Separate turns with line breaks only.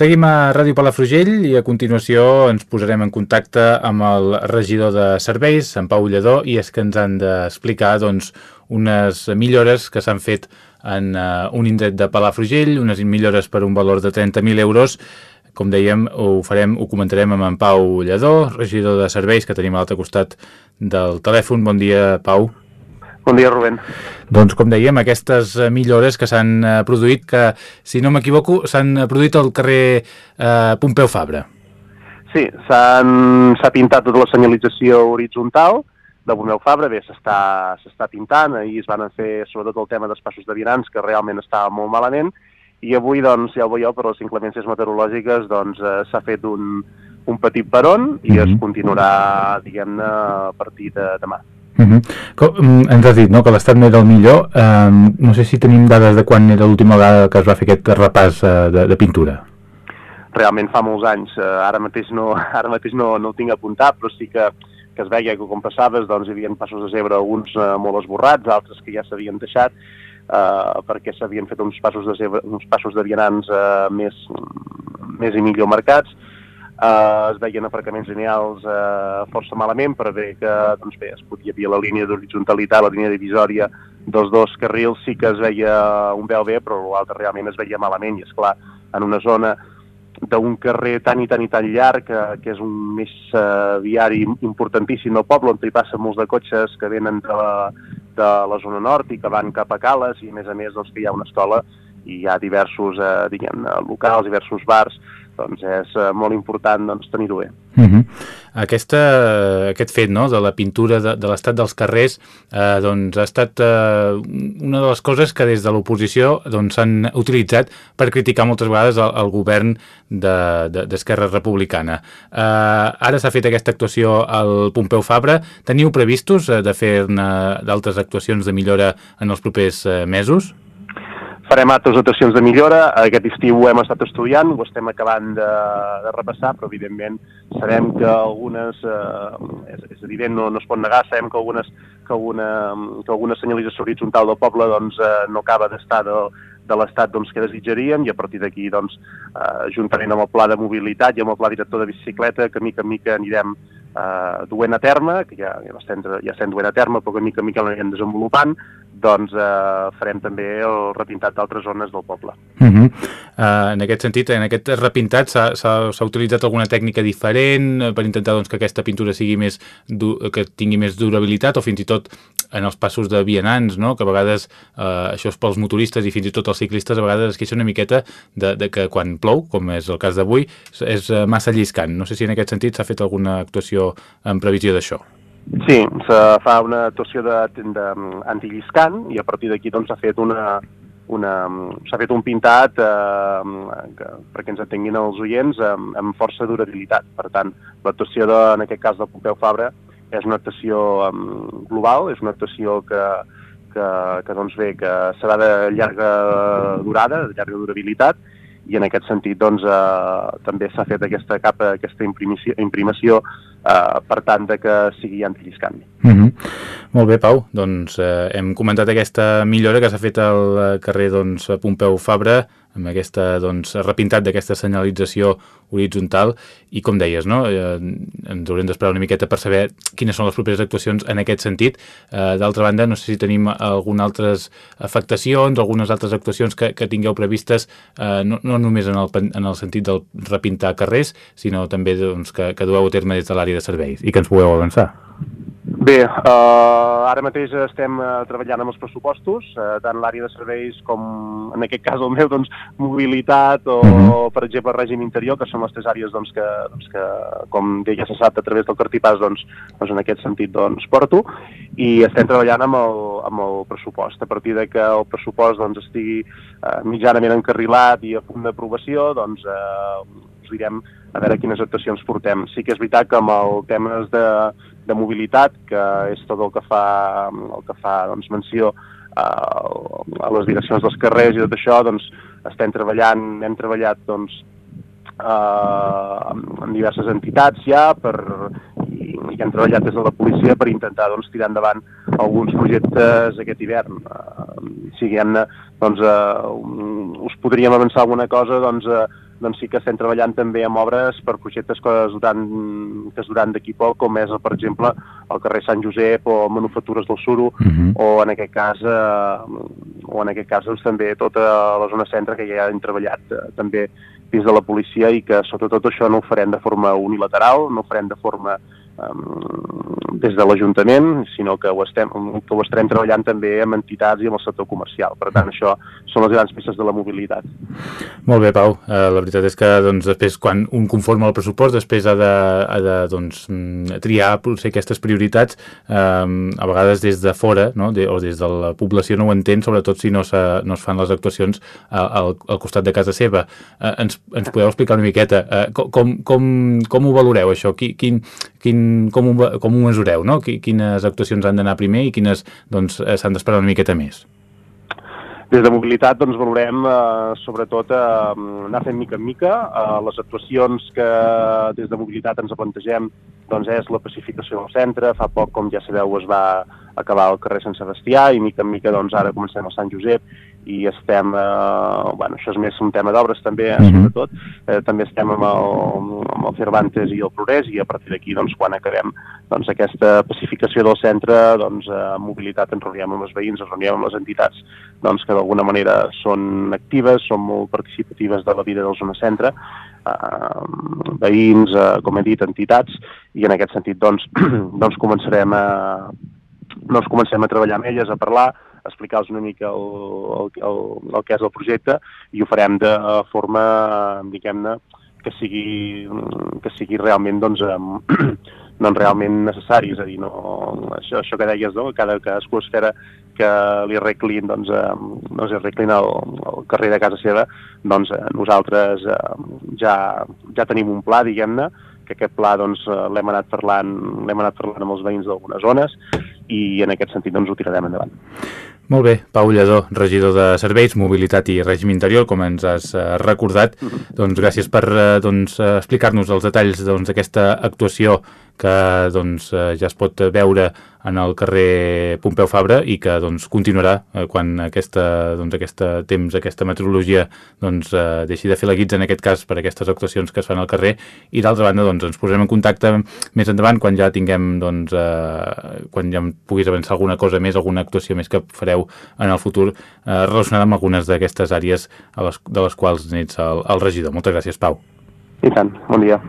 Seguim a Ràdio Palafrugell i a continuació ens posarem en contacte amb el regidor de serveis, en Pau Lledó, i és que ens han d'explicar doncs, unes millores que s'han fet en uh, un indret de Palafrugell, unes millores per un valor de 30.000 euros. Com dèiem, ho farem, ho comentarem amb en Pau Lledó, regidor de serveis, que tenim a l'altre costat del telèfon. Bon dia, Pau.
Bon dia, Rubén.
Doncs, com dèiem, aquestes eh, millores que s'han eh, produït, que, si no m'equivoco, s'han produït al carrer eh, Pompeu Fabra.
Sí, s'ha pintat tota la senyalització horitzontal de Pompeu Fabra, bé, s'està pintant, ahir es van fer sobretot el tema dels passos de vianants, que realment estava molt malament, i avui, doncs, ja ho veieu, per les inclemències meteorològiques, doncs, eh, s'ha fet un, un petit peron i mm -hmm. es mhm. continuarà, diguem-ne, a partir de demà.
Uh -huh. Com, ens has dit no, que l'estat no era el millor. Uh, no sé si tenim dades de quan era l'última vegada que es va fer aquest repàs uh, de, de pintura.
Realment fa molts anys. Uh, ara mateix, no, ara mateix no, no el tinc apuntat, però sí que, que es veia que com passaves doncs, hi havia passos de zebra, alguns uh, molt esborrats, altres que ja s'havien deixat, uh, perquè s'havien fet uns passos de zebra, uns passos de vianants uh, més, més i millor marcats, eh, es veien aparcaments lineals eh, força malament, però bé que doncs bé, es podia dir la línia d'horitzontalitat, la línia divisòria dels dos carrils sí que es veia un veu bé, però l'altre realment es veia malament, i és clar, en una zona d'un carrer tan i tan i tan llarg, que, que és un més uh, viari importantíssim del poble, on hi passen molts de cotxes que venen de la, de la zona nord i que van cap a Cales, i a més a més doncs, que hi ha una escola i hi ha diversos eh, diguem, locals, diversos bars doncs és eh, molt important doncs, tenir-ho bé.
Uh -huh. Aquesta, aquest fet no, de la pintura de, de l'estat dels carrers eh, doncs, ha estat eh, una de les coses que des de l'oposició doncs, s'han doncs, utilitzat per criticar moltes vegades el, el govern d'Esquerra de, de, Republicana. Eh, ara s'ha fet aquesta actuació al Pompeu Fabra. Teniu previstos eh, de fer d'altres actuacions de millora en els propers eh, mesos?
Farem altres dotacions de millora. Aquest estiu hem estat estudiant, ho estem acabant de, de repassar, però evidentment sabem que algunes, eh, és, és evident, no, no es pot negar, sabem que algunes, que alguna, que alguna senyalització horitzontal del poble doncs, eh, no acaba d'estar de, de l'estat doncs, que desitjaríem i a partir d'aquí, doncs, eh, juntament amb el pla de mobilitat i amb el pla director de bicicleta, que mica en mica anirem eh, duent a terme, que ja, ja, estem, ja duent a terme, però que mica en mica l'anirem desenvolupant, doncs eh, farem també el repintat d'altres zones del poble.
Uh -huh. uh, en aquest sentit, en aquest repintat s'ha utilitzat alguna tècnica diferent per intentar doncs, que aquesta pintura sigui més que tingui més durabilitat o fins i tot en els passos de vianants, no? que a vegades uh, això és pels motoristes i fins i tot els ciclistes a vegades es queixa una miqueta de, de que quan plou, com és el cas d'avui, és massa lliscant. No sé si en aquest sentit s'ha fet alguna actuació en previsió d'això.
Sí, se fa una actuació d'antilliscant i a partir d'aquí doncs, s'ha fet una, una, s'ha fet un pintat eh, que, perquè ens entenguin els oients amb, amb força durabilitat. Per tant, l'actuació en aquest cas del Pompeu Fabra és una actuació um, global, és una actuació que, que, que doncs bé, que serà de llarga durada, de llarga durabilitat, i en aquest sentit doncs, eh, també s'ha fet aquesta capa, aquesta imprimació, imprimació eh, per tant de que sigui antilliscant.
Mm -hmm. Molt bé, Pau. Doncs eh, hem comentat aquesta millora que s'ha fet al carrer doncs, Pompeu Fabra amb aquesta doncs, repintat d'aquesta senyalització horitzontal i com deies, no? eh, ens haurem d'esperar una miqueta per saber quines són les properes actuacions en aquest sentit. Eh, D'altra banda, no sé si tenim algunes altres afectacions, algunes altres actuacions que, que tingueu previstes, eh, no, no només en el, en el sentit del repintar carrers, sinó també doncs, que, que dueu a terme des de l'àrea de serveis i que ens pugueu avançar.
Bé, uh, ara mateix estem uh, treballant amb els pressupostos, uh, tant l'àrea de serveis com, en aquest cas el meu, doncs, mobilitat o, uh mhm. -huh. per exemple, règim interior, que són les tres àrees doncs, que, doncs, que com ja se sap, a través del cartipàs, doncs, doncs en aquest sentit doncs, porto, i estem treballant amb el, amb el pressupost. A partir de que el pressupost doncs, estigui uh, mitjanament encarrilat i a punt d'aprovació, doncs uh, us direm a veure quines actuacions portem. Sí que és veritat que amb el temes de de mobilitat, que és tot el que fa, el que fa doncs, menció a, a les direccions dels carrers i tot això, doncs, estem treballant, hem treballat doncs, eh, amb diverses entitats ja per, i, i hem treballat des de la policia per intentar doncs, tirar endavant alguns projectes aquest hivern. Diguem-ne, doncs, uh, us podríem avançar alguna cosa doncs, uh, doncs sí que estem treballant també amb obres per projectes que es duran, que es duran d'aquí poc, com és, per exemple, el carrer Sant Josep o Manufactures del Suro, uh -huh. o en aquest cas, eh, o en aquest cas doncs, també tota la zona centre que ja hem treballat eh, també dins de la policia i que sobretot això no ho farem de forma unilateral, no ho farem de forma des de l'Ajuntament, sinó que ho, estem, que ho estarem treballant també amb entitats i amb el sector comercial. Per tant, això són les grans peces de la mobilitat.
Molt bé, Pau. Uh, la veritat és que doncs, després, quan un conforma el pressupost, després ha de, ha de doncs, mm, triar potser aquestes prioritats, um, a vegades des de fora no? de, o des de la població no ho entén, sobretot si no, se, no es fan les actuacions al, al costat de casa seva. Uh, ens, ens podeu explicar una miqueta uh, com, com, com ho valoreu, això? Quin, quin, com, ho, com ho mesureu, no? Quines actuacions han d'anar primer i quines doncs, eh, s'han d'esperar una miqueta més?
Des de mobilitat doncs, valorem eh, sobretot eh, anar fent mica en mica. Eh, les actuacions que des de mobilitat ens plantegem doncs, és la pacificació del centre. Fa poc, com ja sabeu, es va acabar el carrer Sant Sebastià i mica en mica doncs, ara comencem a Sant Josep i estem, eh, bueno, això és més un tema d'obres també, eh, mm -hmm. sobretot, eh, també estem amb el, amb el Cervantes i el Progrés i a partir d'aquí, doncs, quan acabem doncs, aquesta pacificació del centre, doncs, eh, mobilitat ens reunim amb els veïns, ens reunim amb les entitats doncs, que d'alguna manera són actives, són molt participatives de la vida del zona centre, eh, veïns, eh, com he dit, entitats, i en aquest sentit doncs, doncs començarem a doncs comencem a treballar amb elles, a parlar, explicar-los una mica el, el, el, el que és el projecte i ho farem de forma, diguem-ne, que sigui, que sigui realment doncs, doncs realment necessari, és a dir, no, això, això que deies, no? cada cadascú espera que li arreglin, doncs, eh, doncs arreglin el, el carrer de casa seva, doncs eh, nosaltres eh, ja, ja tenim un pla, diguem-ne, que aquest pla doncs, l'hem anat parlant anat parlant amb els veïns d'algunes zones i en aquest sentit doncs, ho tirarem endavant.
Molt bé, Pau Lledó, regidor de Serveis, Mobilitat i Règim Interior, com ens has uh, recordat. Mm -hmm. Doncs gràcies per uh, doncs, uh, explicar-nos els detalls doncs, d'aquesta doncs, actuació que doncs, ja es pot veure en el carrer Pompeu Fabra i que doncs, continuarà quan aquesta, doncs, aquesta temps, aquesta meteorologia doncs, deixi de fer la guitza en aquest cas per aquestes actuacions que es fan al carrer i d'altra banda doncs, ens posarem en contacte més endavant quan ja tinguem doncs, uh, quan ja puguis avançar alguna cosa més, alguna actuació més que fareu veu en el futur eh, relacionada amb algunes d'aquestes àrees a les, de les quals n'ets el, el regidor. Moltes gràcies, Pau.
I tant, bon dia.